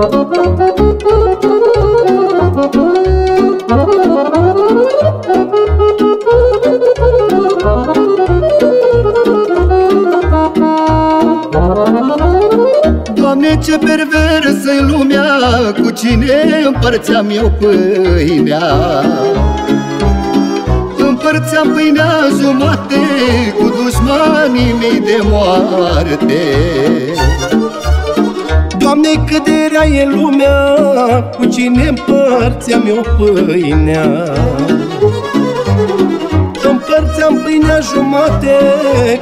Doamne, ce perversă e lumea Cu cine împărțeam eu pâinea? Împărțeam pâinea jumate Cu dușmanii mei de moarte Doamne, cât de rea e lumea Cu cine împărțeam eu pâinea? Împărțeam pâinea jumate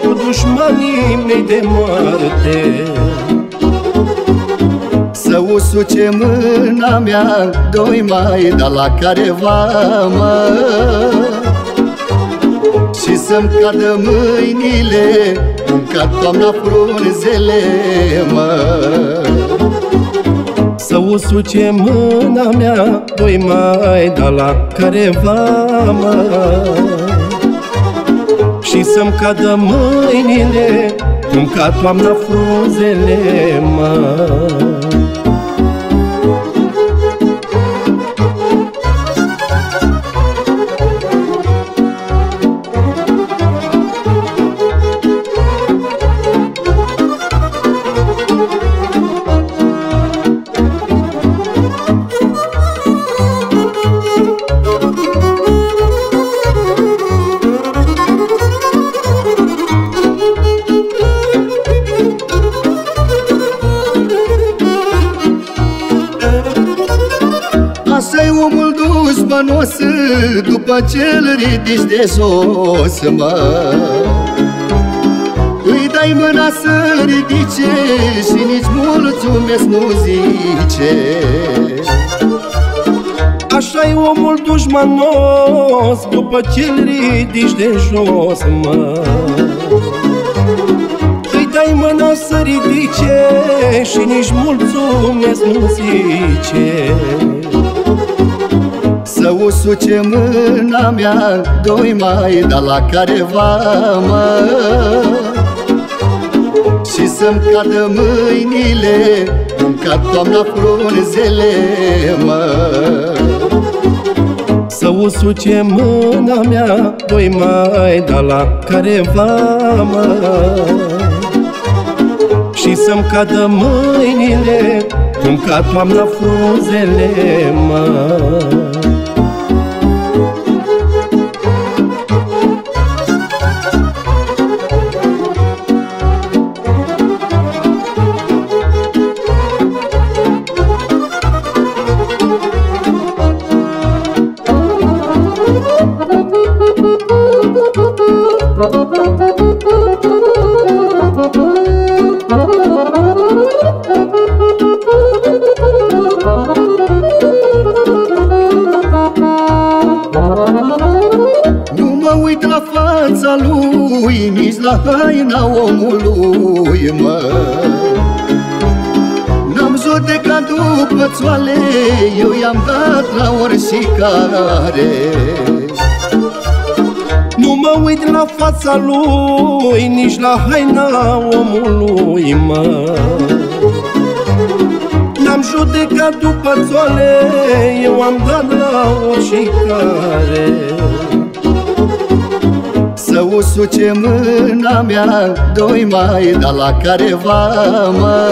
Cu dușmanii mei de moarte. Să usuce mâna mea Doi mai da la careva mă Și să-mi cadă mâinile Cum cad toamna frunzele mă. Să usuce mâna mea Doi mai da la careva mă. Și să-mi cadă mâinile Cum ca toamna frunzele mă Așa-i omul dușmanos După ce îl ridici de jos, mă. Îi dai mâna să ridice Și nici mulțumesc nu zice. Așa e omul dușmanos După ce-l ridici de jos, mă. Îi dai mâna să ridice Și nici mulțumesc nu zice Să usuce mâna mea Doi mai da la careva, mă Și să-mi cadă mâinile Cum cad toamna frunzele, mă. Să usuce mâna mea Doi mai da la careva, mă Și să-mi cadă mâinile Cum ca toamna frunzele, mă uit la fața lui, nici la haina omului, mă. N-am judecat după țoale, eu i-am dat la oricare Nu mă uit la fața lui, nici la haina omului, mă. N-am judecat după țoale, eu am dat la oricare Să usuce mâna mea, doi mai da la careva, mă.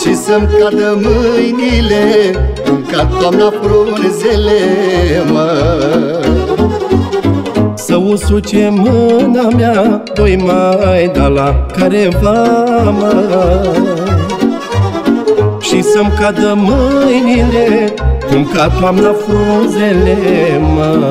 Și să-mi cadă mâinile, cum cad toamna frunzele, mă Să usuce mâna mea, doi mai da la careva, mă. Și să-mi cadă mâinile, cum ca toamna frunzele, mă